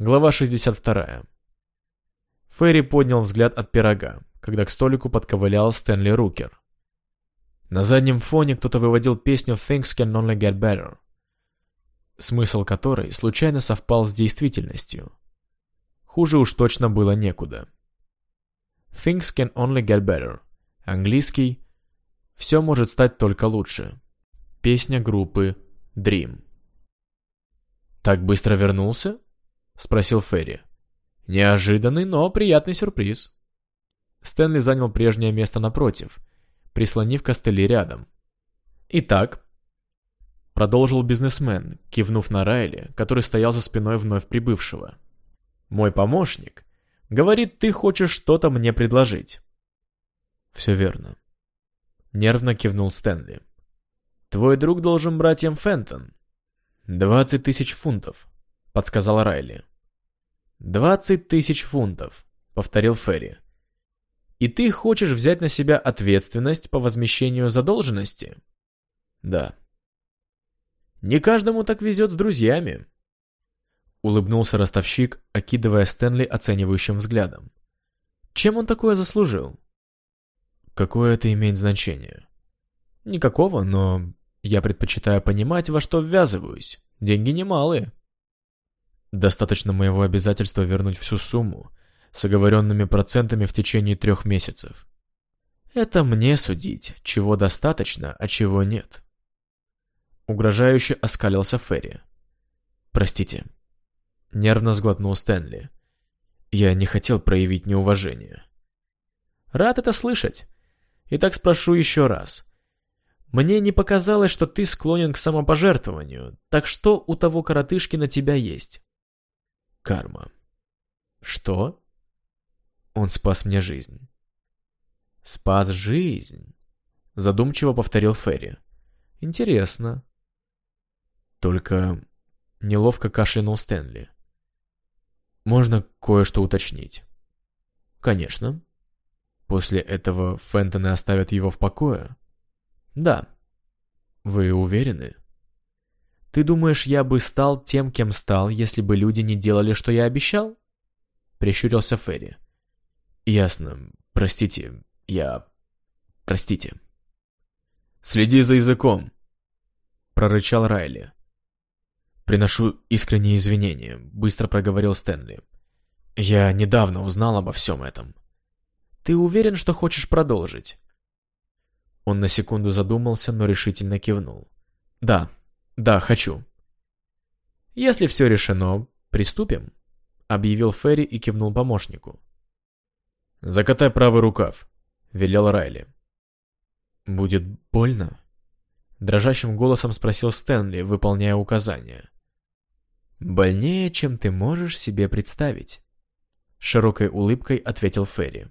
Глава 62. Ферри поднял взгляд от пирога, когда к столику подковылял Стэнли Рукер. На заднем фоне кто-то выводил песню «Things can only get better», смысл которой случайно совпал с действительностью. Хуже уж точно было некуда. «Things can only get better» Английский «Все может стать только лучше». Песня группы Dream. «Так быстро вернулся?» — спросил Ферри. «Неожиданный, но приятный сюрприз». Стэнли занял прежнее место напротив, прислонив костыли рядом. «Итак», — продолжил бизнесмен, кивнув на Райли, который стоял за спиной вновь прибывшего. «Мой помощник говорит, ты хочешь что-то мне предложить». «Все верно». Нервно кивнул Стэнли. «Твой друг должен братьям Фентон». «Двадцать тысяч фунтов», — подсказал Райли. «Двадцать тысяч фунтов», — повторил Ферри. «И ты хочешь взять на себя ответственность по возмещению задолженности?» «Да». «Не каждому так везет с друзьями», — улыбнулся ростовщик, окидывая Стэнли оценивающим взглядом. «Чем он такое заслужил?» Какое это имеет значение? Никакого, но я предпочитаю понимать, во что ввязываюсь. Деньги немалые. Достаточно моего обязательства вернуть всю сумму с оговоренными процентами в течение трех месяцев. Это мне судить, чего достаточно, а чего нет. Угрожающе оскалился Ферри. Простите. Нервно сглотнул Стэнли. Я не хотел проявить неуважение. Рад это слышать. Итак, спрошу еще раз. Мне не показалось, что ты склонен к самопожертвованию, так что у того коротышки на тебя есть? Карма. Что? Он спас мне жизнь. Спас жизнь? Задумчиво повторил Ферри. Интересно. Только неловко кашлянул Стэнли. Можно кое-что уточнить? Конечно. После этого Фентоны оставят его в покое? Да. Вы уверены? Ты думаешь, я бы стал тем, кем стал, если бы люди не делали, что я обещал? Прищурился Ферри. Ясно. Простите. Я... Простите. Следи за языком. Прорычал Райли. Приношу искренние извинения, быстро проговорил Стэнли. Я недавно узнал обо всем этом. Ты уверен, что хочешь продолжить?» Он на секунду задумался, но решительно кивнул. «Да, да, хочу». «Если все решено, приступим», — объявил Ферри и кивнул помощнику. «Закатай правый рукав», — велел Райли. «Будет больно?» Дрожащим голосом спросил Стэнли, выполняя указания. «Больнее, чем ты можешь себе представить», — широкой улыбкой ответил Ферри.